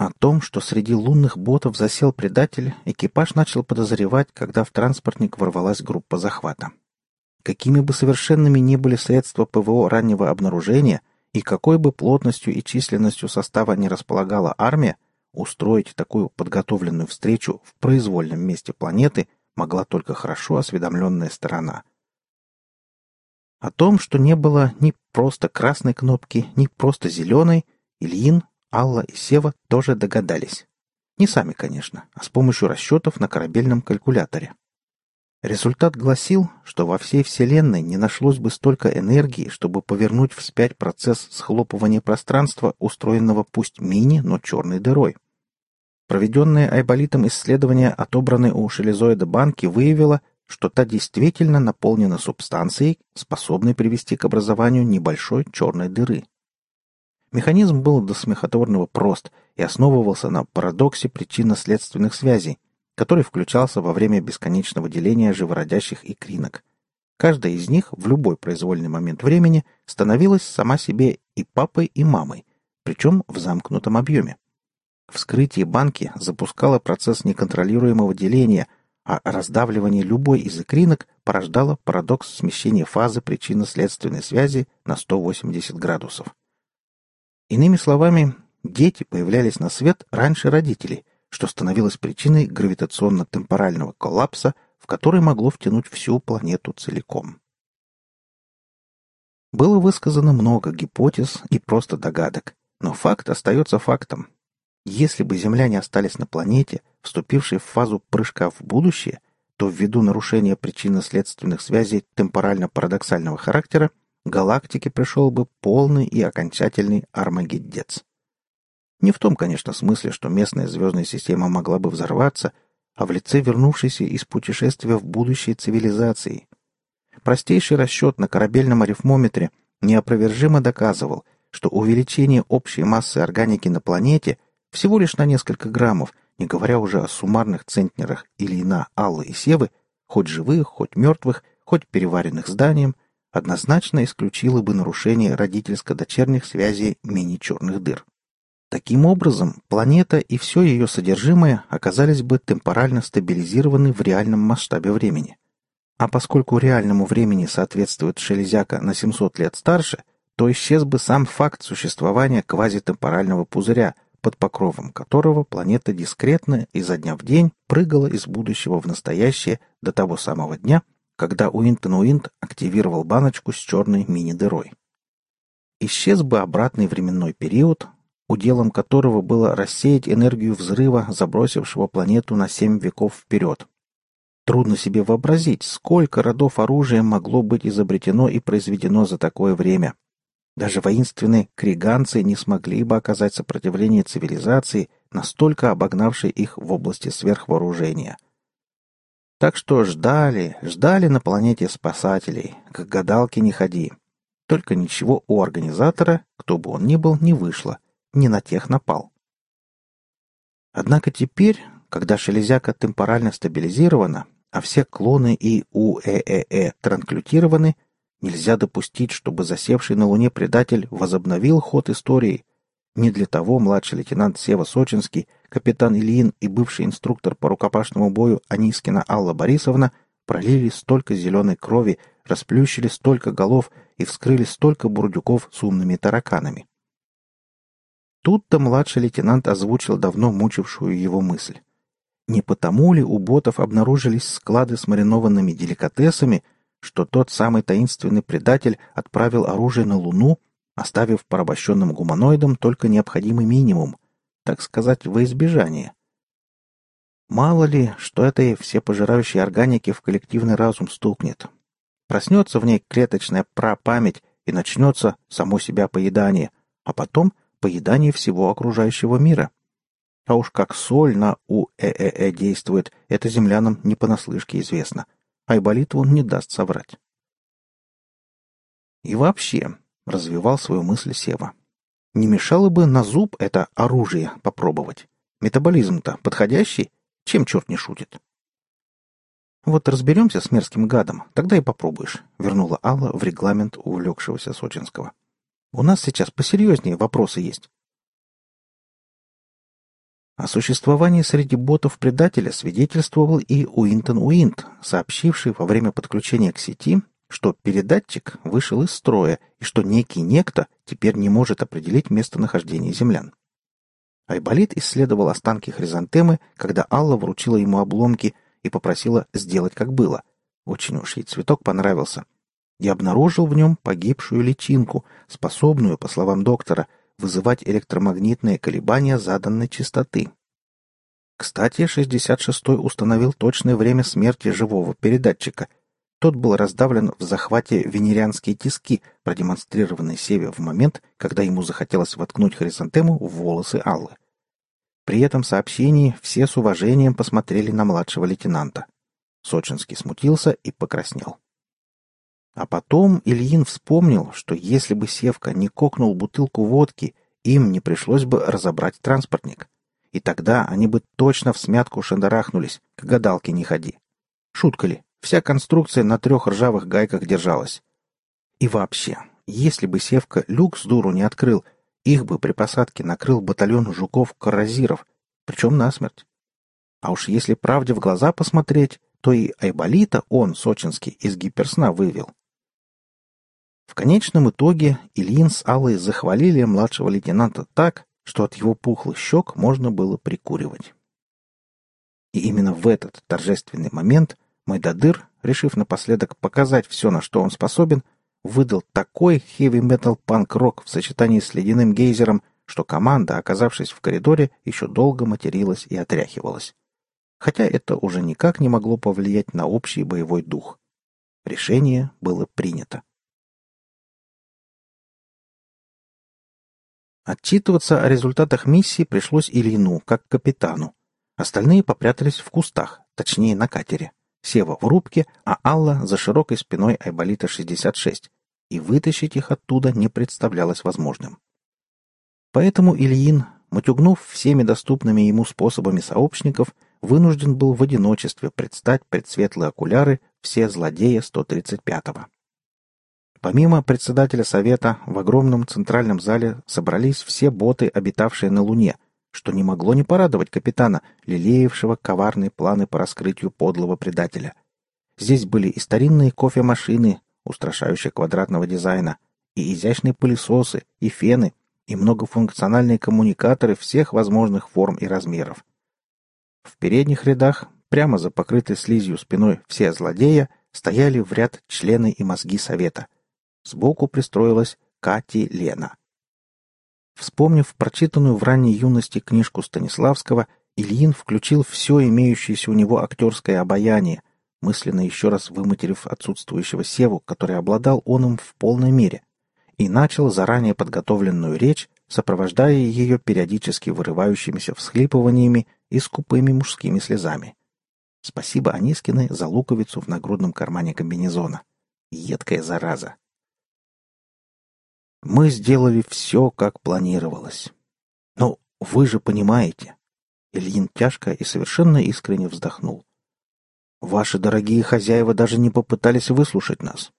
О том, что среди лунных ботов засел предатель, экипаж начал подозревать, когда в транспортник ворвалась группа захвата. Какими бы совершенными ни были средства ПВО раннего обнаружения и какой бы плотностью и численностью состава не располагала армия, устроить такую подготовленную встречу в произвольном месте планеты могла только хорошо осведомленная сторона. О том, что не было ни просто красной кнопки, ни просто зеленой, Ильин, Алла и Сева тоже догадались. Не сами, конечно, а с помощью расчетов на корабельном калькуляторе. Результат гласил, что во всей Вселенной не нашлось бы столько энергии, чтобы повернуть вспять процесс схлопывания пространства, устроенного пусть мини, но черной дырой. Проведенное Айболитом исследование, отобранное у шелезоида банки, выявило, что та действительно наполнена субстанцией, способной привести к образованию небольшой черной дыры. Механизм был до смехотворного прост и основывался на парадоксе причинно-следственных связей – который включался во время бесконечного деления живородящих икринок. Каждая из них в любой произвольный момент времени становилась сама себе и папой, и мамой, причем в замкнутом объеме. Вскрытие банки запускало процесс неконтролируемого деления, а раздавливание любой из икринок порождало парадокс смещения фазы причинно-следственной связи на 180 градусов. Иными словами, дети появлялись на свет раньше родителей, что становилось причиной гравитационно-темпорального коллапса, в который могло втянуть всю планету целиком. Было высказано много гипотез и просто догадок, но факт остается фактом. Если бы земляне остались на планете, вступившей в фазу прыжка в будущее, то ввиду нарушения причинно-следственных связей темпорально-парадоксального характера галактике пришел бы полный и окончательный армагеддец. Не в том, конечно, смысле, что местная звездная система могла бы взорваться, а в лице вернувшейся из путешествия в будущее цивилизации. Простейший расчет на корабельном арифмометре неопровержимо доказывал, что увеличение общей массы органики на планете всего лишь на несколько граммов, не говоря уже о суммарных центнерах или на Аллы и Севы, хоть живых, хоть мертвых, хоть переваренных зданием, однозначно исключило бы нарушение родительско-дочерних связей мини-черных дыр. Таким образом, планета и все ее содержимое оказались бы темпорально стабилизированы в реальном масштабе времени. А поскольку реальному времени соответствует шелезяка на 700 лет старше, то исчез бы сам факт существования квазитемпорального пузыря, под покровом которого планета дискретно изо дня в день прыгала из будущего в настоящее до того самого дня, когда Уинтон-Уинт активировал баночку с черной мини-дырой. Исчез бы обратный временной период, уделом которого было рассеять энергию взрыва, забросившего планету на семь веков вперед. Трудно себе вообразить, сколько родов оружия могло быть изобретено и произведено за такое время. Даже воинственные криганцы не смогли бы оказать сопротивление цивилизации, настолько обогнавшей их в области сверхвооружения. Так что ждали, ждали на планете спасателей, к гадалке не ходи. Только ничего у организатора, кто бы он ни был, не вышло — не на тех напал. Однако теперь, когда шелезяка темпорально стабилизирована, а все клоны и УЭЭЭ транклютированы, нельзя допустить, чтобы засевший на Луне предатель возобновил ход истории. Не для того младший лейтенант Сева Сочинский, капитан Ильин и бывший инструктор по рукопашному бою Анискина Алла Борисовна пролили столько зеленой крови, расплющили столько голов и вскрыли столько бурдюков с умными тараканами. Тут-то младший лейтенант озвучил давно мучившую его мысль. Не потому ли у ботов обнаружились склады с маринованными деликатесами, что тот самый таинственный предатель отправил оружие на Луну, оставив порабощенным гуманоидам только необходимый минимум, так сказать, во избежание? Мало ли, что этой всепожирающей органики в коллективный разум стукнет. Проснется в ней клеточная прапамять и начнется само себя поедание, а потом поедание всего окружающего мира. А уж как соль на УЭЭ действует, это землянам не понаслышке известно. Айболиту он не даст соврать. И вообще, развивал свою мысль Сева. Не мешало бы на зуб это оружие попробовать. Метаболизм-то подходящий, чем черт не шутит. Вот разберемся с мерзким гадом, тогда и попробуешь, вернула Алла в регламент увлекшегося Сочинского. У нас сейчас посерьезнее вопросы есть. О существовании среди ботов предателя свидетельствовал и Уинтон Уинт, сообщивший во время подключения к сети, что передатчик вышел из строя и что некий некто теперь не может определить местонахождение землян. Айболит исследовал останки хризантемы, когда Алла вручила ему обломки и попросила сделать как было. Очень уж ей цветок понравился. И обнаружил в нем погибшую личинку, способную, по словам доктора, вызывать электромагнитные колебания заданной частоты. Кстати, 66-й установил точное время смерти живого передатчика — тот был раздавлен в захвате венерианские тиски, продемонстрированные Севе в момент, когда ему захотелось воткнуть хризантему в волосы Аллы. При этом сообщении все с уважением посмотрели на младшего лейтенанта. Сочинский смутился и покраснел. А потом Ильин вспомнил, что если бы Севка не кокнул бутылку водки, им не пришлось бы разобрать транспортник. И тогда они бы точно в смятку шандарахнулись, к гадалке не ходи. Шутка ли? Вся конструкция на трех ржавых гайках держалась. И вообще, если бы Севка люк с дуру не открыл, их бы при посадке накрыл батальон жуков-каразиров, причем насмерть. А уж если правде в глаза посмотреть, то и Айболита он, сочинский, из гиперсна вывел. В конечном итоге Ильин с Аллой захвалили младшего лейтенанта так, что от его пухлых щек можно было прикуривать. И именно в этот торжественный момент Майдадыр, решив напоследок показать все, на что он способен, выдал такой хэви-метал панк-рок в сочетании с ледяным гейзером, что команда, оказавшись в коридоре, еще долго материлась и отряхивалась. Хотя это уже никак не могло повлиять на общий боевой дух. Решение было принято. Отчитываться о результатах миссии пришлось Ильину, как капитану. Остальные попрятались в кустах, точнее на катере. Сева в рубке, а Алла за широкой спиной Айболита-66, и вытащить их оттуда не представлялось возможным. Поэтому Ильин, матюгнув всеми доступными ему способами сообщников, вынужден был в одиночестве предстать пред светлые окуляры все злодея 135-го. Помимо председателя совета, в огромном центральном зале собрались все боты, обитавшие на Луне — что не могло не порадовать капитана, лелеявшего коварные планы по раскрытию подлого предателя. Здесь были и старинные кофемашины, устрашающие квадратного дизайна, и изящные пылесосы, и фены, и многофункциональные коммуникаторы всех возможных форм и размеров. В передних рядах, прямо за покрытой слизью спиной все злодея, стояли в ряд члены и мозги совета. Сбоку пристроилась Кати Лена. Вспомнив прочитанную в ранней юности книжку Станиславского, Ильин включил все имеющееся у него актерское обаяние, мысленно еще раз выматерив отсутствующего Севу, который обладал он им в полной мере, и начал заранее подготовленную речь, сопровождая ее периодически вырывающимися всхлипываниями и скупыми мужскими слезами. Спасибо Анискиной за луковицу в нагрудном кармане комбинезона. Едкая зараза. Мы сделали все, как планировалось. Но вы же понимаете. Ильин тяжко и совершенно искренне вздохнул. Ваши дорогие хозяева даже не попытались выслушать нас.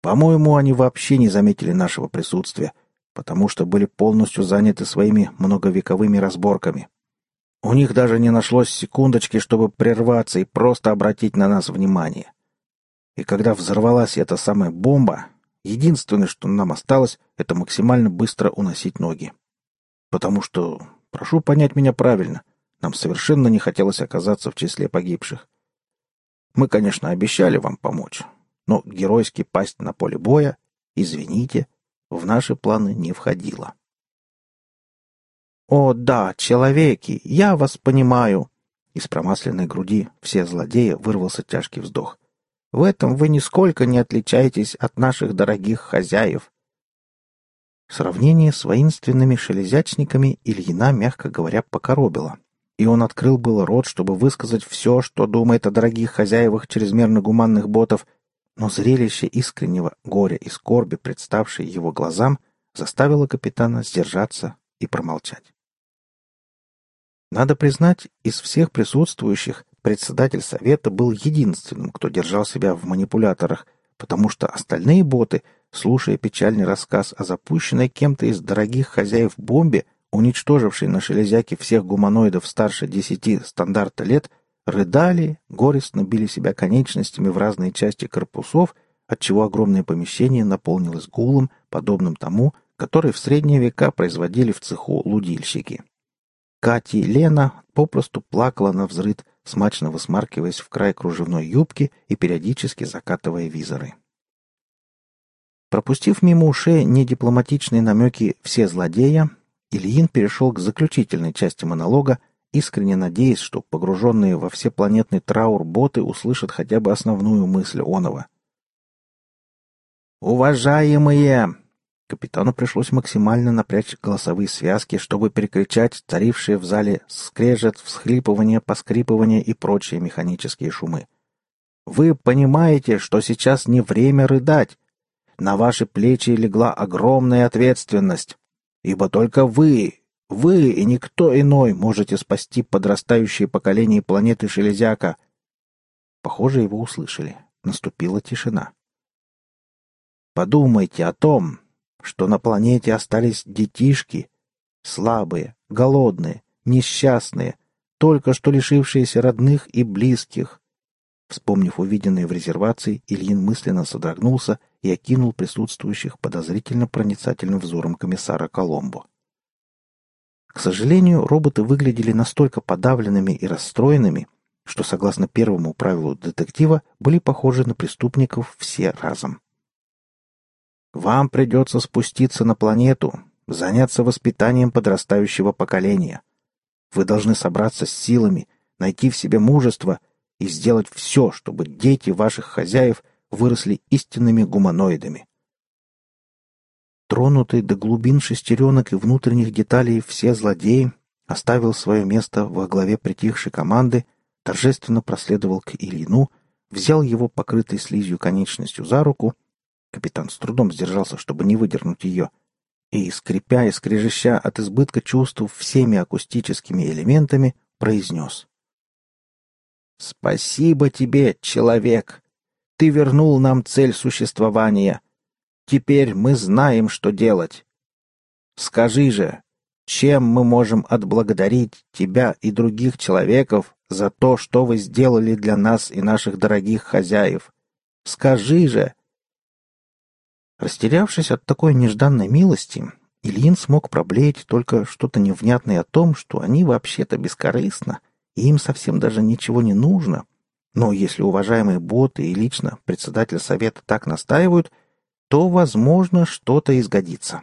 По-моему, они вообще не заметили нашего присутствия, потому что были полностью заняты своими многовековыми разборками. У них даже не нашлось секундочки, чтобы прерваться и просто обратить на нас внимание. И когда взорвалась эта самая бомба, Единственное, что нам осталось, это максимально быстро уносить ноги. Потому что, прошу понять меня правильно, нам совершенно не хотелось оказаться в числе погибших. Мы, конечно, обещали вам помочь, но геройски пасть на поле боя, извините, в наши планы не входило. «О, да, человеки, я вас понимаю!» Из промасленной груди все злодеи вырвался тяжкий вздох. В этом вы нисколько не отличаетесь от наших дорогих хозяев. Сравнение с воинственными шелезячниками Ильина, мягко говоря, покоробило. И он открыл было рот, чтобы высказать все, что думает о дорогих хозяевах чрезмерно гуманных ботов, но зрелище искреннего горя и скорби, представшее его глазам, заставило капитана сдержаться и промолчать. Надо признать, из всех присутствующих Председатель совета был единственным, кто держал себя в манипуляторах, потому что остальные боты, слушая печальный рассказ о запущенной кем-то из дорогих хозяев бомбе, уничтоживший на шелезяке всех гуманоидов старше десяти стандарта лет, рыдали, горестно били себя конечностями в разные части корпусов, отчего огромное помещение наполнилось гулом, подобным тому, который в средние века производили в цеху лудильщики. Кати Лена попросту плакала на взрыд, смачно высмаркиваясь в край кружевной юбки и периодически закатывая визоры. Пропустив мимо ушей недипломатичные намеки «все злодея», Ильин перешел к заключительной части монолога, искренне надеясь, что погруженные во всепланетный траур боты услышат хотя бы основную мысль Онова. «Уважаемые!» Капитану пришлось максимально напрячь голосовые связки, чтобы перекричать царившие в зале скрежет, всхлипывание, поскрипывание и прочие механические шумы. «Вы понимаете, что сейчас не время рыдать. На ваши плечи легла огромная ответственность, ибо только вы, вы и никто иной можете спасти подрастающее поколение планеты Шелезяка». Похоже, его услышали. Наступила тишина. «Подумайте о том, что на планете остались детишки, слабые, голодные, несчастные, только что лишившиеся родных и близких. Вспомнив увиденное в резервации, Ильин мысленно содрогнулся и окинул присутствующих подозрительно проницательным взором комиссара Коломбо. К сожалению, роботы выглядели настолько подавленными и расстроенными, что, согласно первому правилу детектива, были похожи на преступников все разом. Вам придется спуститься на планету, заняться воспитанием подрастающего поколения. Вы должны собраться с силами, найти в себе мужество и сделать все, чтобы дети ваших хозяев выросли истинными гуманоидами. Тронутый до глубин шестеренок и внутренних деталей все злодеи оставил свое место во главе притихшей команды, торжественно проследовал к Ильину, взял его покрытой слизью конечностью за руку — Капитан с трудом сдержался, чтобы не выдернуть ее. И, скрипя и скрежеща от избытка чувств всеми акустическими элементами, произнес. «Спасибо тебе, человек! Ты вернул нам цель существования. Теперь мы знаем, что делать. Скажи же, чем мы можем отблагодарить тебя и других человеков за то, что вы сделали для нас и наших дорогих хозяев? Скажи же, Растерявшись от такой нежданной милости, Ильин смог проблеять только что-то невнятное о том, что они вообще-то бескорыстно, и им совсем даже ничего не нужно. Но если уважаемые боты и лично председатель совета так настаивают, то, возможно, что-то изгодится.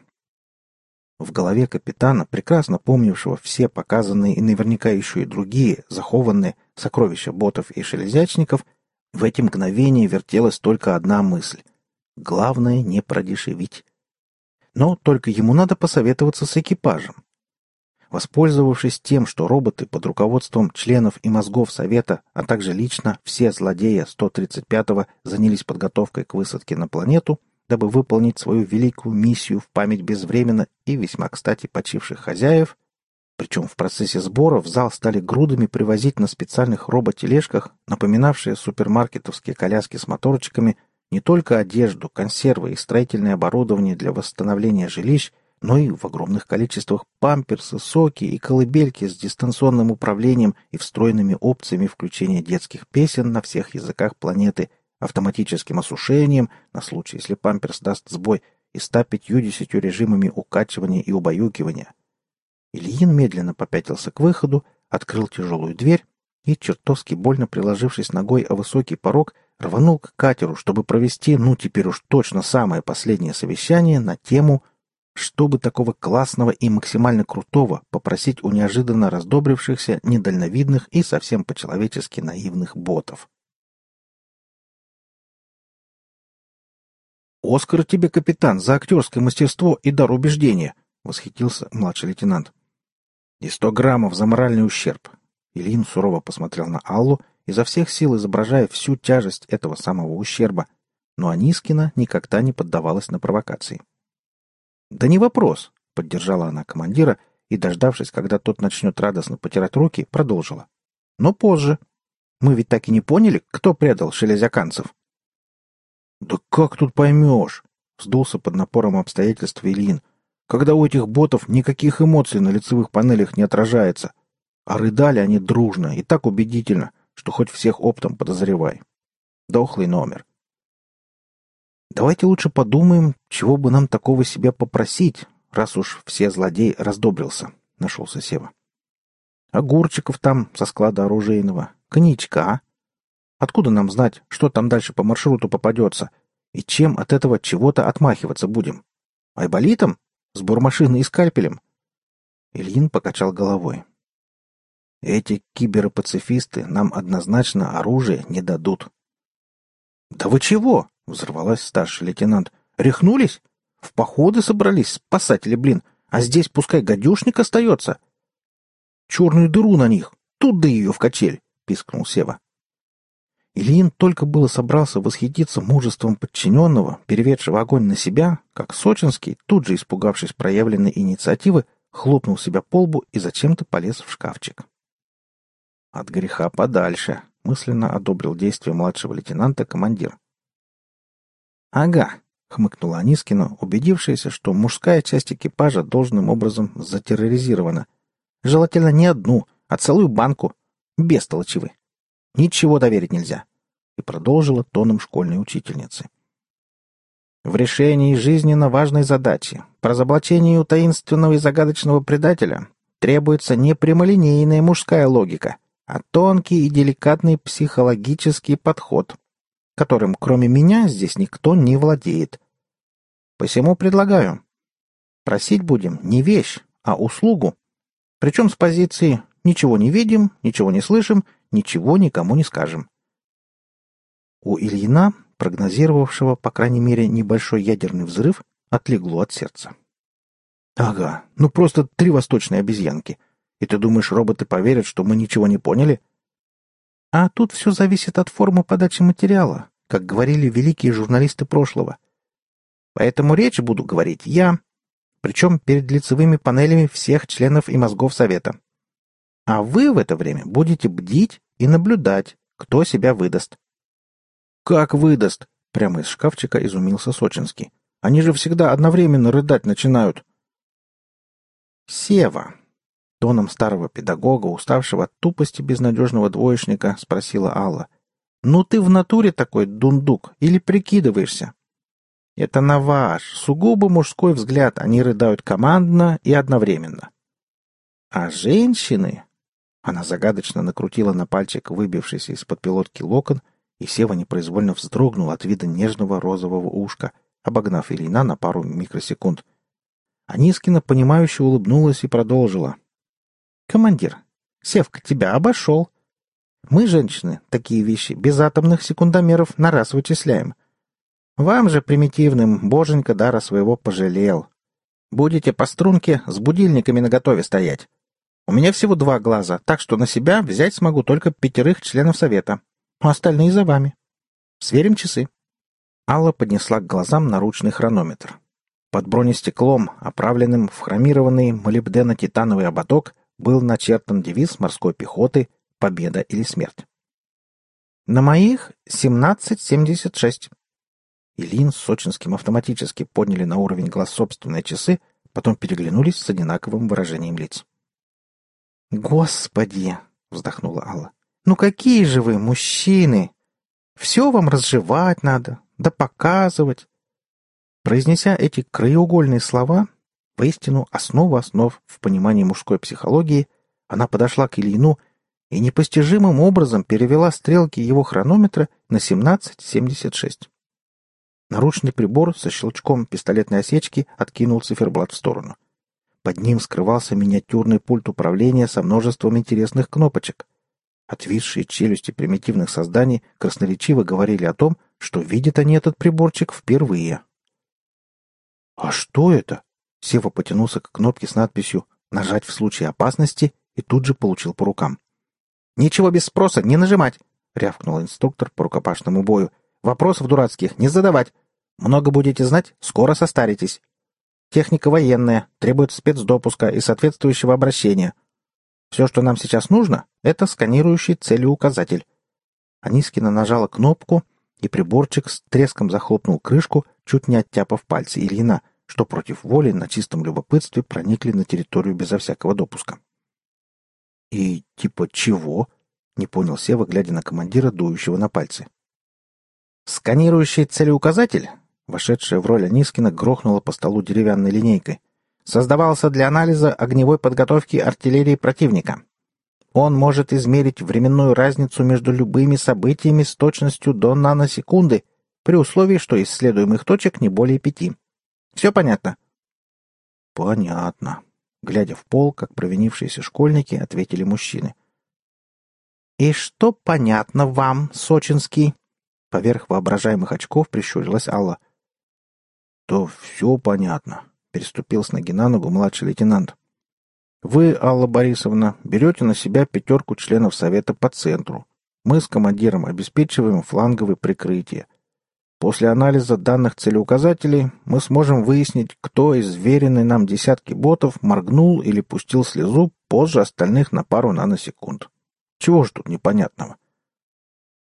В голове капитана, прекрасно помнившего все показанные и наверняка еще и другие захованные сокровища ботов и шелезячников, в эти мгновения вертелась только одна мысль Главное не продешевить. Но только ему надо посоветоваться с экипажем. Воспользовавшись тем, что роботы под руководством членов и мозгов Совета, а также лично все злодеи 135-го занялись подготовкой к высадке на планету, дабы выполнить свою великую миссию в память безвременно и весьма кстати почивших хозяев, причем в процессе сбора в зал стали грудами привозить на специальных роботележках, напоминавшие супермаркетовские коляски с моторчиками, не только одежду, консервы и строительное оборудование для восстановления жилищ, но и в огромных количествах памперсы, соки и колыбельки с дистанционным управлением и встроенными опциями включения детских песен на всех языках планеты, автоматическим осушением на случай, если памперс даст сбой, и 150 режимами укачивания и убаюкивания. Ильин медленно попятился к выходу, открыл тяжелую дверь и, чертовски больно приложившись ногой о высокий порог, рванул к катеру, чтобы провести, ну, теперь уж точно самое последнее совещание на тему чтобы такого классного и максимально крутого попросить у неожиданно раздобрившихся, недальновидных и совсем по-человечески наивных ботов. «Оскар тебе, капитан, за актерское мастерство и дар убеждения!» — восхитился младший лейтенант. «И сто граммов за моральный ущерб!» Ильин сурово посмотрел на Аллу изо всех сил изображая всю тяжесть этого самого ущерба, но Анискина никогда не поддавалась на провокации. «Да не вопрос», — поддержала она командира и, дождавшись, когда тот начнет радостно потирать руки, продолжила. «Но позже. Мы ведь так и не поняли, кто предал шелезяканцев». «Да как тут поймешь?» — сдулся под напором обстоятельств Ильин. когда у этих ботов никаких эмоций на лицевых панелях не отражается. А рыдали они дружно и так убедительно, что хоть всех оптом подозревай. Дохлый номер. Давайте лучше подумаем, чего бы нам такого себе попросить, раз уж все злодей раздобрился, — нашелся Сева. Огурчиков там со склада оружейного, коньячка. Откуда нам знать, что там дальше по маршруту попадется, и чем от этого чего-то отмахиваться будем? Айболитом? Сбор машины и скальпелем?» Ильин покачал головой. «Эти киберпацифисты нам однозначно оружие не дадут». «Да вы чего?» — взорвалась старший лейтенант. «Рехнулись? В походы собрались, спасатели, блин, а здесь пускай гадюшник остается». «Черную дыру на них! Тут да ее в качель!» — пискнул Сева. Ильин только было собрался восхититься мужеством подчиненного, переведшего огонь на себя, как Сочинский, тут же испугавшись проявленной инициативы, хлопнул себя по лбу и зачем-то полез в шкафчик. «От греха подальше», — мысленно одобрил действие младшего лейтенанта командир. «Ага», — хмыкнула Анискина, убедившаяся, что мужская часть экипажа должным образом затерроризирована. «Желательно не одну, а целую банку. Вы». Ничего доверить нельзя. И продолжила тоном школьной учительницы. В решении жизненно важной задачи разоблачению таинственного и загадочного предателя требуется не прямолинейная мужская логика, а тонкий и деликатный психологический подход, которым кроме меня здесь никто не владеет. Посему предлагаю. Просить будем не вещь, а услугу. Причем с позиции «ничего не видим, ничего не слышим Ничего никому не скажем. У Ильина, прогнозировавшего, по крайней мере, небольшой ядерный взрыв, отлегло от сердца. «Ага, ну просто три восточные обезьянки. И ты думаешь, роботы поверят, что мы ничего не поняли?» А тут все зависит от формы подачи материала, как говорили великие журналисты прошлого. Поэтому речь буду говорить я, причем перед лицевыми панелями всех членов и мозгов Совета. А вы в это время будете бдить и наблюдать, кто себя выдаст. «Как выдаст?» — прямо из шкафчика изумился Сочинский. «Они же всегда одновременно рыдать начинают». «Сева», — тоном старого педагога, уставшего от тупости безнадежного двоечника, спросила Алла. «Ну ты в натуре такой дундук или прикидываешься?» «Это на ваш, сугубо мужской взгляд, они рыдают командно и одновременно. А женщины, она загадочно накрутила на пальчик выбившийся из-под пилотки локон, и Сева непроизвольно вздрогнул от вида нежного розового ушка, обогнав Ильина на пару микросекунд. Анискина, понимающе улыбнулась и продолжила. «Командир, Севка тебя обошел. Мы, женщины, такие вещи без атомных секундомеров на раз вычисляем. Вам же, примитивным, боженька дара своего пожалел. Будете по струнке с будильниками наготове стоять. У меня всего два глаза, так что на себя взять смогу только пятерых членов совета. А остальные за вами. Сверим часы. Алла поднесла к глазам наручный хронометр. Под бронестеклом, оправленным в хромированный молибдено-титановый ободок, был начертан девиз морской пехоты «Победа или смерть». «На моих 17.76». Илин с Сочинским автоматически подняли на уровень глаз собственные часы, потом переглянулись с одинаковым выражением лиц. «Господи!» — вздохнула Алла. «Ну какие же вы, мужчины! Все вам разжевать надо, да показывать!» Произнеся эти краеугольные слова, воистину основа основ в понимании мужской психологии, она подошла к Ильину и непостижимым образом перевела стрелки его хронометра на 17.76. Наручный прибор со щелчком пистолетной осечки откинул циферблат в сторону. Под ним скрывался миниатюрный пульт управления со множеством интересных кнопочек. Отвисшие челюсти примитивных созданий красноречиво говорили о том, что видят они этот приборчик впервые. «А что это?» Сева потянулся к кнопке с надписью «Нажать в случае опасности» и тут же получил по рукам. «Ничего без спроса, не нажимать!» — рявкнул инструктор по рукопашному бою. «Вопросов дурацких не задавать. Много будете знать, скоро состаритесь. Техника военная, требует спецдопуска и соответствующего обращения. Все, что нам сейчас нужно, это сканирующий целеуказатель. Анискина нажала кнопку, и приборчик с треском захлопнул крышку, чуть не оттяпав пальцы Ильина, что против воли на чистом любопытстве проникли на территорию безо всякого допуска. «И типа чего?» — не понял Сева, глядя на командира, дующего на пальцы. «Сканирующий целеуказатель?» Вошедшая в роль Анискина грохнула по столу деревянной линейкой. «Создавался для анализа огневой подготовки артиллерии противника. Он может измерить временную разницу между любыми событиями с точностью до наносекунды, при условии, что исследуемых точек не более пяти. Все понятно?» «Понятно», — глядя в пол, как провинившиеся школьники, ответили мужчины. «И что понятно вам, Сочинский?» Поверх воображаемых очков прищурилась Алла. «То все понятно», — переступил с ноги на ногу младший лейтенант. Вы, Алла Борисовна, берете на себя пятерку членов Совета по центру. Мы с командиром обеспечиваем фланговые прикрытия. После анализа данных целеуказателей мы сможем выяснить, кто из веренной нам десятки ботов моргнул или пустил слезу позже остальных на пару наносекунд. Чего ж тут непонятного?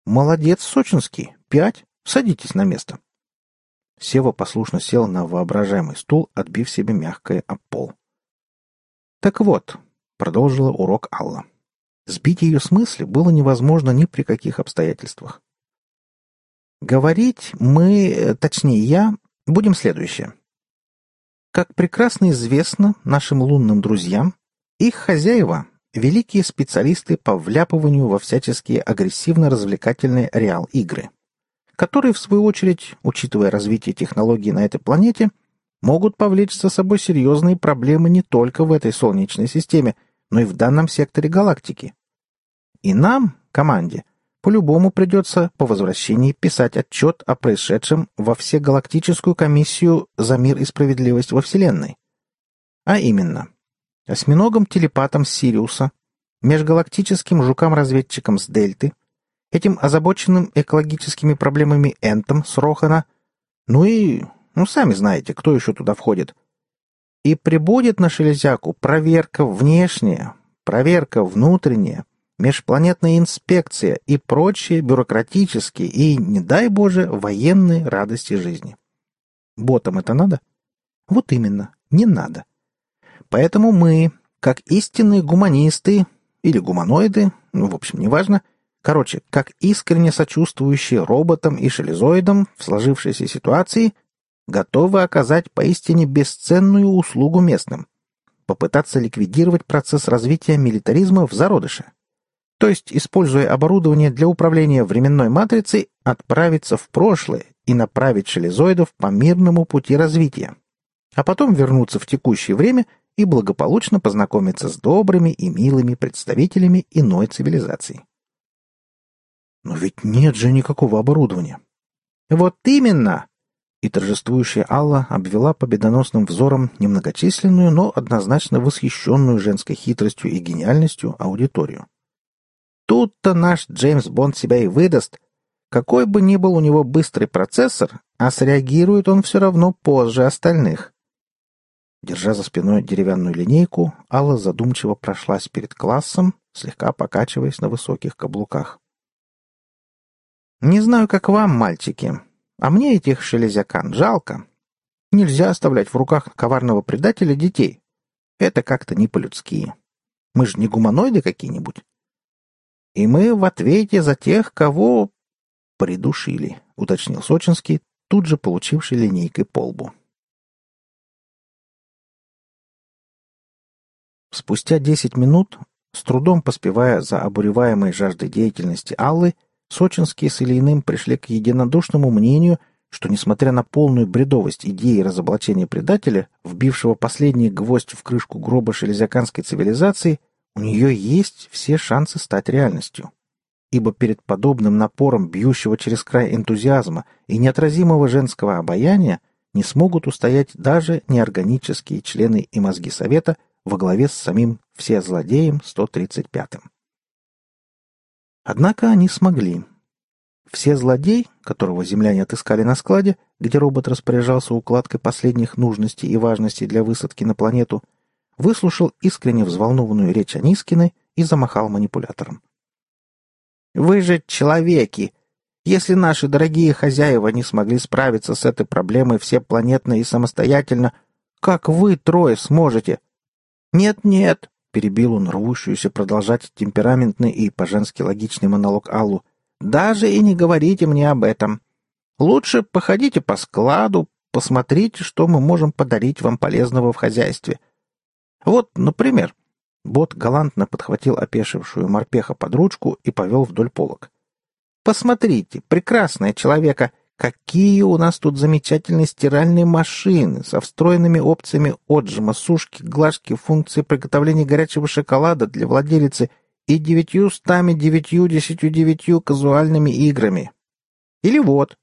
Молодец, Сочинский. Пять. Садитесь на место. Сева послушно сел на воображаемый стул, отбив себе мягкое об пол. «Так вот», — продолжила урок Алла. Сбить ее с мысли было невозможно ни при каких обстоятельствах. Говорить мы, э, точнее я, будем следующее. Как прекрасно известно нашим лунным друзьям, их хозяева — великие специалисты по вляпыванию во всяческие агрессивно-развлекательные реал-игры, которые, в свою очередь, учитывая развитие технологий на этой планете — могут повлечь за собой серьезные проблемы не только в этой Солнечной системе, но и в данном секторе галактики. И нам, команде, по-любому придется по возвращении писать отчет о происшедшем во Всегалактическую комиссию за мир и справедливость во Вселенной. А именно, осьминогом-телепатом Сириуса, межгалактическим жукам-разведчикам с Дельты, этим озабоченным экологическими проблемами Энтом с Рохана, ну и ну, сами знаете, кто еще туда входит. И прибудет на Шелезяку проверка внешняя, проверка внутренняя, межпланетная инспекция и прочие бюрократические и, не дай Боже, военные радости жизни. Ботам это надо? Вот именно, не надо. Поэтому мы, как истинные гуманисты или гуманоиды, ну, в общем, неважно, короче, как искренне сочувствующие роботам и шелезоидам в сложившейся ситуации – готовы оказать поистине бесценную услугу местным, попытаться ликвидировать процесс развития милитаризма в зародыше. То есть, используя оборудование для управления временной матрицей, отправиться в прошлое и направить шелезоидов по мирному пути развития. А потом вернуться в текущее время и благополучно познакомиться с добрыми и милыми представителями иной цивилизации. Но ведь нет же никакого оборудования. Вот именно! и торжествующая Алла обвела победоносным взором немногочисленную, но однозначно восхищенную женской хитростью и гениальностью аудиторию. Тут-то наш Джеймс Бонд себя и выдаст. Какой бы ни был у него быстрый процессор, а среагирует он все равно позже остальных. Держа за спиной деревянную линейку, Алла задумчиво прошлась перед классом, слегка покачиваясь на высоких каблуках. «Не знаю, как вам, мальчики, а мне этих шелезякан жалко. Нельзя оставлять в руках коварного предателя детей. Это как-то не по-людски. Мы же не гуманоиды какие-нибудь. И мы в ответе за тех, кого придушили, уточнил Сочинский, тут же получивший линейкой по лбу. Спустя десять минут, с трудом поспевая за обуреваемой жаждой деятельности Аллы, Сочинские с Ильиным пришли к единодушному мнению, что, несмотря на полную бредовость идеи разоблачения предателя, вбившего последний гвоздь в крышку гроба шелезяканской цивилизации, у нее есть все шансы стать реальностью. Ибо перед подобным напором бьющего через край энтузиазма и неотразимого женского обаяния не смогут устоять даже неорганические члены и мозги Совета во главе с самим всезлодеем 135-м. Однако они смогли. Все злодей, которого земляне отыскали на складе, где робот распоряжался укладкой последних нужностей и важностей для высадки на планету, выслушал искренне взволнованную речь Анискиной и замахал манипулятором. «Вы же человеки! Если наши дорогие хозяева не смогли справиться с этой проблемой всепланетно и самостоятельно, как вы трое сможете? Нет-нет, перебил он рвущуюся продолжать темпераментный и по-женски логичный монолог Аллу. Даже и не говорите мне об этом. Лучше походите по складу, посмотрите, что мы можем подарить вам полезного в хозяйстве. Вот, например, Бот галантно подхватил опешившую морпеха под ручку и повел вдоль полок. «Посмотрите, прекрасная человека, какие у нас тут замечательные стиральные машины со встроенными опциями отжима, сушки, глажки, функции приготовления горячего шоколада для владелицы и девятью стами девятью десятью девятью казуальными играми. Или вот,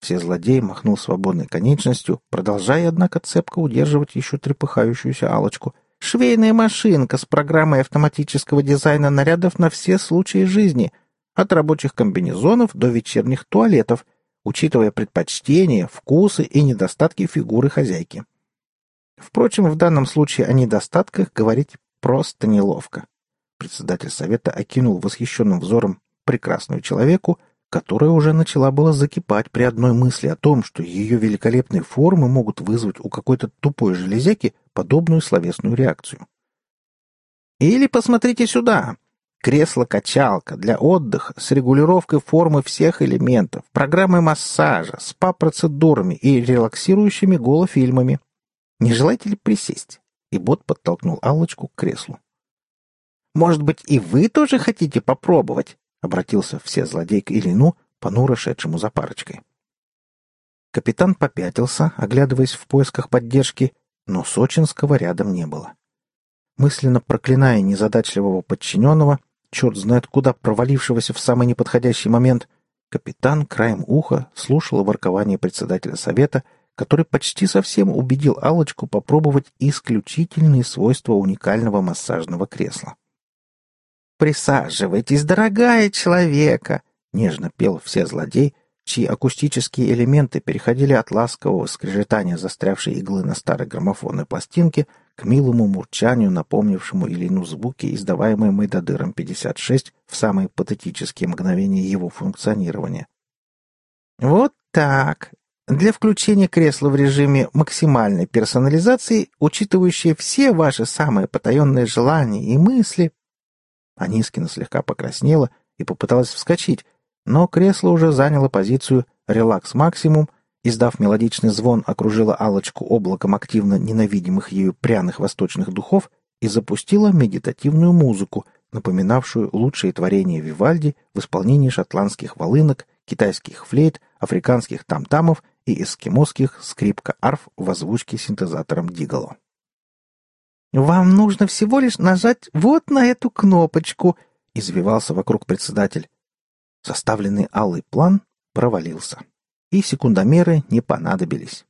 все злодей махнул свободной конечностью, продолжая, однако, цепко удерживать еще трепыхающуюся алочку Швейная машинка с программой автоматического дизайна нарядов на все случаи жизни, от рабочих комбинезонов до вечерних туалетов, учитывая предпочтения, вкусы и недостатки фигуры хозяйки. Впрочем, в данном случае о недостатках говорить просто неловко. Председатель совета окинул восхищенным взором прекрасную человеку, которая уже начала было закипать при одной мысли о том, что ее великолепные формы могут вызвать у какой-то тупой железяки подобную словесную реакцию. Или посмотрите сюда. Кресло-качалка для отдыха с регулировкой формы всех элементов, программой массажа, спа-процедурами и релаксирующими голофильмами. Не желаете ли присесть? И бот подтолкнул Аллочку к креслу. «Может быть, и вы тоже хотите попробовать?» — обратился все злодей к Илину, понуро шедшему за парочкой. Капитан попятился, оглядываясь в поисках поддержки, но Сочинского рядом не было. Мысленно проклиная незадачливого подчиненного, черт знает куда провалившегося в самый неподходящий момент, капитан краем уха слушал воркование председателя совета, который почти совсем убедил алочку попробовать исключительные свойства уникального массажного кресла. «Присаживайтесь, дорогая человека!» — нежно пел все злодей, чьи акустические элементы переходили от ласкового скрежетания застрявшей иглы на старой граммофонной пластинке к милому мурчанию, напомнившему Илину звуки, издаваемые Майдадыром 56 в самые патетические мгновения его функционирования. «Вот так. Для включения кресла в режиме максимальной персонализации, учитывающей все ваши самые потаенные желания и мысли, Анискина слегка покраснела и попыталась вскочить, но кресло уже заняло позицию «релакс-максимум», издав мелодичный звон, окружила алочку облаком активно ненавидимых ею пряных восточных духов и запустила медитативную музыку, напоминавшую лучшие творения Вивальди в исполнении шотландских волынок, китайских флейт, африканских тамтамов и эскимосских скрипка-арф в озвучке синтезатором Диголо. «Вам нужно всего лишь нажать вот на эту кнопочку», — извивался вокруг председатель. Составленный алый план провалился, и секундомеры не понадобились.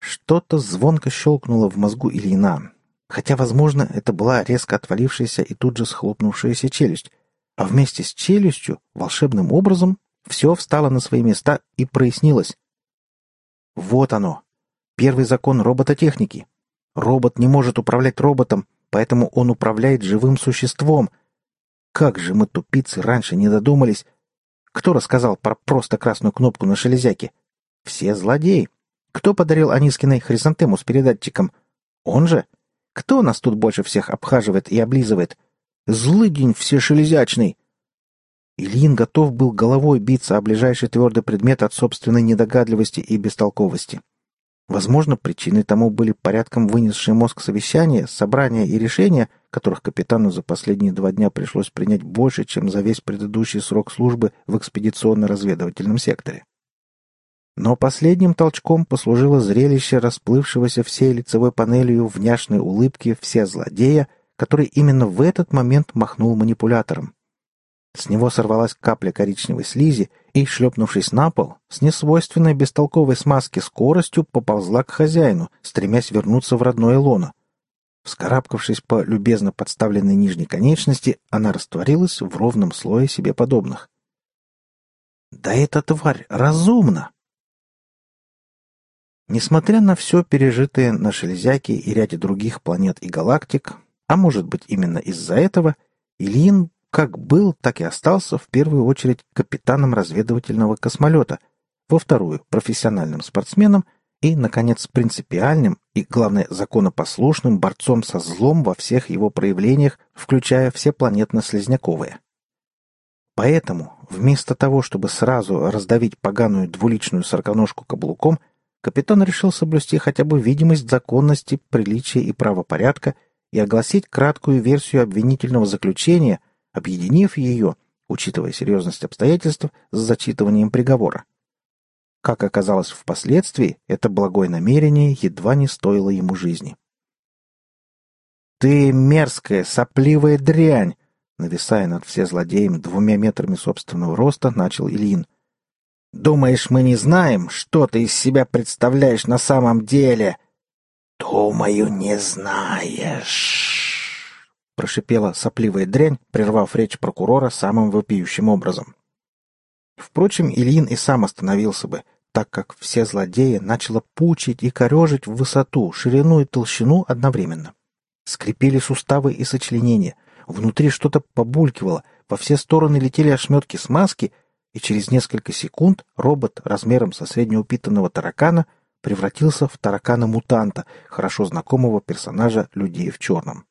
Что-то звонко щелкнуло в мозгу Ильина, хотя, возможно, это была резко отвалившаяся и тут же схлопнувшаяся челюсть, а вместе с челюстью, волшебным образом, все встало на свои места и прояснилось. Вот оно, первый закон робототехники — Робот не может управлять роботом, поэтому он управляет живым существом. Как же мы, тупицы, раньше не додумались? Кто рассказал про просто красную кнопку на шелезяке? Все злодеи. Кто подарил Анискиной хризантему с передатчиком? Он же? Кто нас тут больше всех обхаживает и облизывает? Злыдень всешелезячный! Ильин готов был головой биться о ближайший твердый предмет от собственной недогадливости и бестолковости. Возможно, причиной тому были порядком вынесшие мозг совещания, собрания и решения, которых капитану за последние два дня пришлось принять больше, чем за весь предыдущий срок службы в экспедиционно-разведывательном секторе. Но последним толчком послужило зрелище расплывшегося всей лицевой панелью в няшной улыбке все злодея, который именно в этот момент махнул манипулятором. С него сорвалась капля коричневой слизи и, шлепнувшись на пол, с несвойственной бестолковой смазки скоростью поползла к хозяину, стремясь вернуться в родное лоно. Вскарабкавшись по любезно подставленной нижней конечности, она растворилась в ровном слое себе подобных. «Да эта тварь разумна!» Несмотря на все пережитое на Шелезяке и ряде других планет и галактик, а может быть именно из-за этого, Ильин как был, так и остался в первую очередь капитаном разведывательного космолета, во вторую — профессиональным спортсменом и, наконец, принципиальным и, главное, законопослушным борцом со злом во всех его проявлениях, включая все планетно-слизняковые. Поэтому, вместо того, чтобы сразу раздавить поганую двуличную сороконожку каблуком, капитан решил соблюсти хотя бы видимость законности, приличия и правопорядка и огласить краткую версию обвинительного заключения, объединив ее, учитывая серьезность обстоятельств, с зачитыванием приговора. Как оказалось впоследствии, это благое намерение едва не стоило ему жизни. «Ты мерзкая, сопливая дрянь!» Нависая над все злодеем двумя метрами собственного роста, начал Ильин. «Думаешь, мы не знаем, что ты из себя представляешь на самом деле?» «Думаю, не знаешь», — прошипела сопливая дрянь, прервав речь прокурора самым вопиющим образом. Впрочем, Ильин и сам остановился бы, так как все злодеи начало пучить и корежить в высоту, ширину и толщину одновременно. Скрипели суставы и сочленения — Внутри что-то побулькивало, во все стороны летели ошметки смазки, и через несколько секунд робот размером со среднеупитанного таракана превратился в таракана-мутанта, хорошо знакомого персонажа «Людей в черном».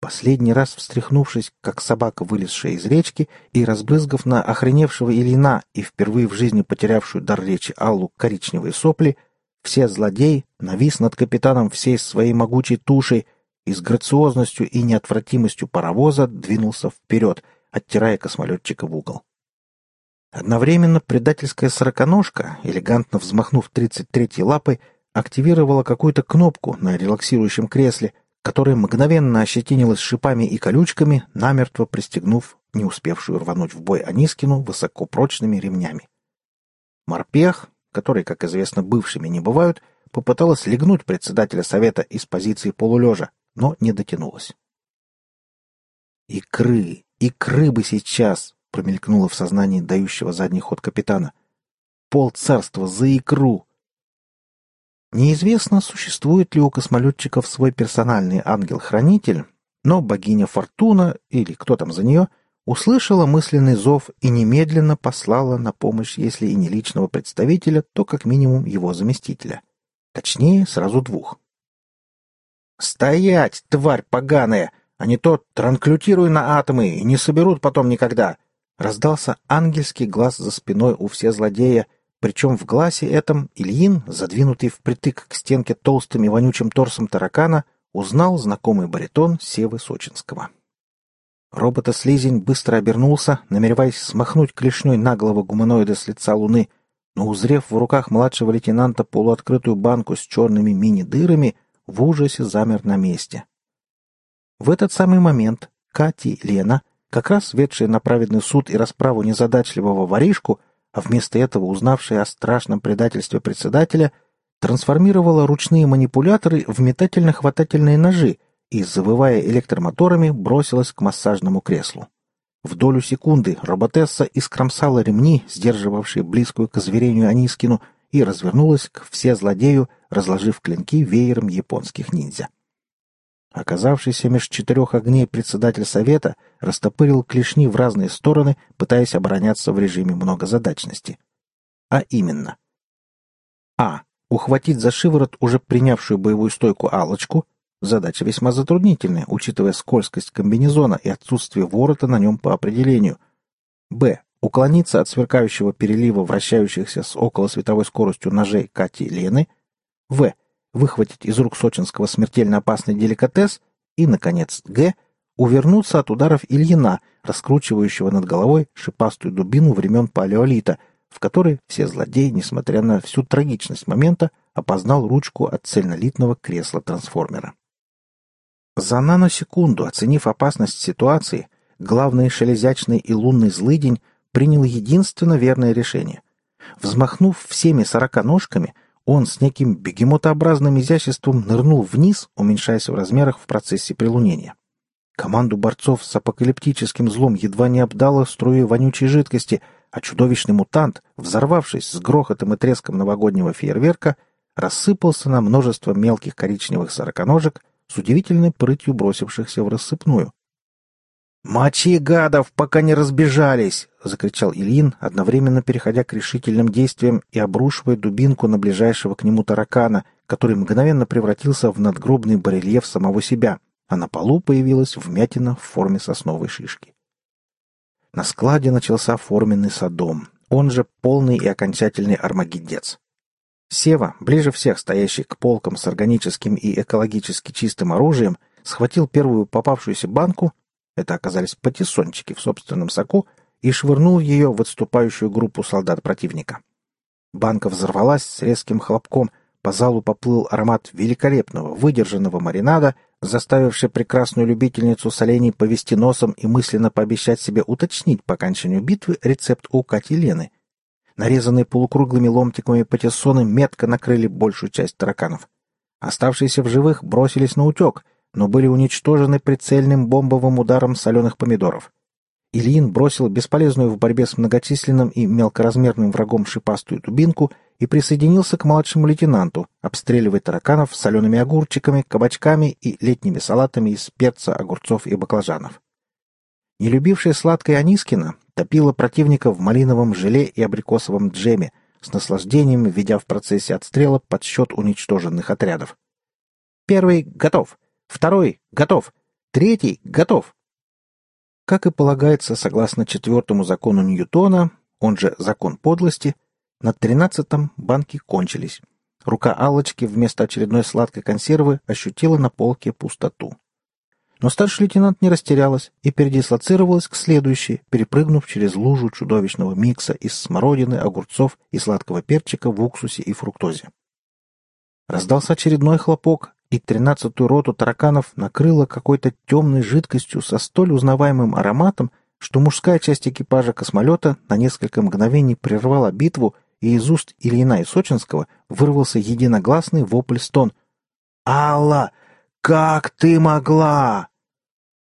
Последний раз встряхнувшись, как собака, вылезшая из речки, и разбрызгав на охреневшего Ильина и впервые в жизни потерявшую дар речи Аллу коричневые сопли, все злодеи навис над капитаном всей своей могучей тушей — и с грациозностью и неотвратимостью паровоза двинулся вперед, оттирая космолетчика в угол. Одновременно предательская сороконожка, элегантно взмахнув тридцать третьей лапой, активировала какую-то кнопку на релаксирующем кресле, которая мгновенно ощетинилась шипами и колючками, намертво пристегнув не успевшую рвануть в бой Анискину высокопрочными ремнями. Морпех, которые, как известно, бывшими не бывают, попыталась легнуть председателя совета из позиции полулежа, но не дотянулась. «Икры! Икры бы сейчас!» — промелькнуло в сознании дающего задний ход капитана. «Пол царства за икру!» Неизвестно, существует ли у космолетчиков свой персональный ангел-хранитель, но богиня Фортуна, или кто там за нее, услышала мысленный зов и немедленно послала на помощь, если и не личного представителя, то как минимум его заместителя. Точнее, сразу двух. «Стоять, тварь поганая! А не то транклютируй на атомы и не соберут потом никогда!» Раздался ангельский глаз за спиной у все злодея, причем в глазе этом Ильин, задвинутый впритык к стенке толстым и вонючим торсом таракана, узнал знакомый баритон Севы Сочинского. Робота-слизень быстро обернулся, намереваясь смахнуть клешней наглого гуманоида с лица луны, но, узрев в руках младшего лейтенанта полуоткрытую банку с черными мини-дырами, в ужасе замер на месте. В этот самый момент Кати Лена, как раз ведшая на праведный суд и расправу незадачливого воришку, а вместо этого узнавшая о страшном предательстве председателя, трансформировала ручные манипуляторы в метательно-хватательные ножи и, завывая электромоторами, бросилась к массажному креслу. В долю секунды роботесса искромсала ремни, сдерживавшие близкую к озверению Анискину, и развернулась к все злодею, разложив клинки веером японских ниндзя. Оказавшийся меж четырех огней председатель совета растопырил клешни в разные стороны, пытаясь обороняться в режиме многозадачности. А именно. А. Ухватить за шиворот уже принявшую боевую стойку алочку Задача весьма затруднительная, учитывая скользкость комбинезона и отсутствие ворота на нем по определению. Б уклониться от сверкающего перелива вращающихся с околосветовой скоростью ножей Кати Лены, В. Выхватить из рук сочинского смертельно опасный деликатес и, наконец, Г. Увернуться от ударов Ильина, раскручивающего над головой шипастую дубину времен палеолита, в которой все злодеи, несмотря на всю трагичность момента, опознал ручку от цельнолитного кресла-трансформера. За наносекунду, оценив опасность ситуации, главный шелезячный и лунный злыдень принял единственно верное решение. Взмахнув всеми сорока ножками, он с неким бегемотообразным изяществом нырнул вниз, уменьшаясь в размерах в процессе прилунения. Команду борцов с апокалиптическим злом едва не обдало струей вонючей жидкости, а чудовищный мутант, взорвавшись с грохотом и треском новогоднего фейерверка, рассыпался на множество мелких коричневых сороконожек с удивительной прытью бросившихся в рассыпную. «Мочи гадов, пока не разбежались!» — закричал Ильин, одновременно переходя к решительным действиям и обрушивая дубинку на ближайшего к нему таракана, который мгновенно превратился в надгробный барельеф самого себя, а на полу появилась вмятина в форме сосновой шишки. На складе начался форменный садом, он же полный и окончательный армагеддец. Сева, ближе всех стоящий к полкам с органическим и экологически чистым оружием, схватил первую попавшуюся банку, это оказались патиссончики в собственном соку, и швырнул ее в отступающую группу солдат противника. Банка взорвалась с резким хлопком, по залу поплыл аромат великолепного, выдержанного маринада, заставивший прекрасную любительницу солений повести носом и мысленно пообещать себе уточнить по окончанию битвы рецепт у Кати Лены. Нарезанные полукруглыми ломтиками патиссоны метко накрыли большую часть тараканов. Оставшиеся в живых бросились на утек, но были уничтожены прицельным бомбовым ударом соленых помидоров. Ильин бросил бесполезную в борьбе с многочисленным и мелкоразмерным врагом шипастую дубинку и присоединился к младшему лейтенанту, обстреливая тараканов солеными огурчиками, кабачками и летними салатами из перца, огурцов и баклажанов. Не любившая сладкое Анискина топила противника в малиновом желе и абрикосовом джеме, с наслаждением ведя в процессе отстрела подсчет уничтоженных отрядов. «Первый готов! Второй готов! Третий готов!» Как и полагается, согласно четвертому закону Ньютона, он же закон подлости, на тринадцатом банки кончились. Рука Аллочки вместо очередной сладкой консервы ощутила на полке пустоту. Но старший лейтенант не растерялась и передислоцировалась к следующей, перепрыгнув через лужу чудовищного микса из смородины, огурцов и сладкого перчика в уксусе и фруктозе. Раздался очередной хлопок, и тринадцатую роту тараканов накрыло какой-то темной жидкостью со столь узнаваемым ароматом, что мужская часть экипажа космолета на несколько мгновений прервала битву, и из уст Ильина и Сочинского вырвался единогласный вопль-стон. «Алла, как ты могла?»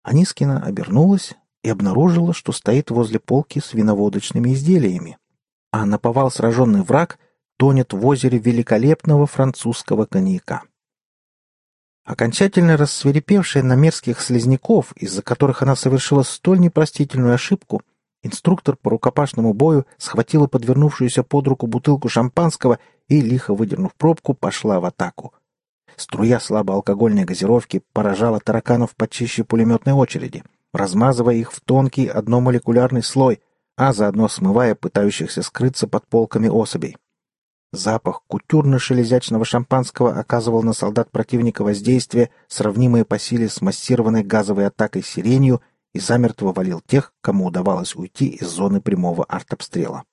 Анискина обернулась и обнаружила, что стоит возле полки с виноводочными изделиями, а наповал сраженный враг тонет в озере великолепного французского коньяка. Окончательно рассверепевшая на мерзких слизняков, из-за которых она совершила столь непростительную ошибку, инструктор по рукопашному бою схватила подвернувшуюся под руку бутылку шампанского и, лихо выдернув пробку, пошла в атаку. Струя слабоалкогольной газировки поражала тараканов почище пулеметной очереди, размазывая их в тонкий одномолекулярный слой, а заодно смывая пытающихся скрыться под полками особей. Запах кутюрно-шелезячного шампанского оказывал на солдат противника воздействие, сравнимое по силе с массированной газовой атакой сиренью, и замертво валил тех, кому удавалось уйти из зоны прямого артобстрела.